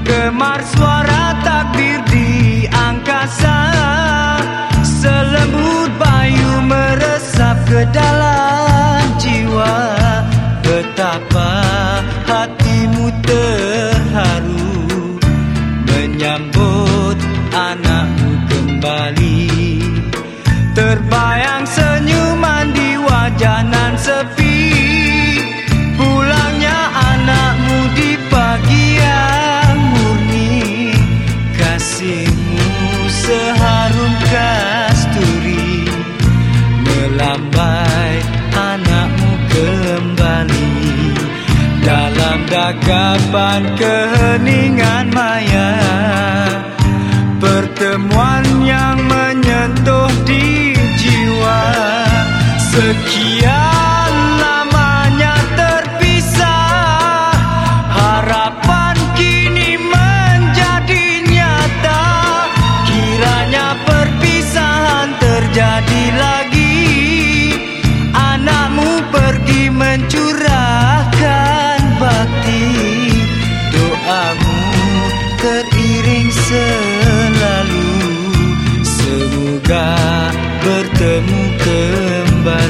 Bergemar suara takdir di angkasa. Selembut bayu meresap ke dalam jiwa. Betapa hatimu terharu. Menyambut anakmu kembali. Terbayang kasturi Melambai anakmu kembali. Dalam dagapan keheningan maya Pertemuan yang menyentuh di jiwa. Sekian mencurahkan bakti. Doamu teriring selalu. Semoga bertemu kembali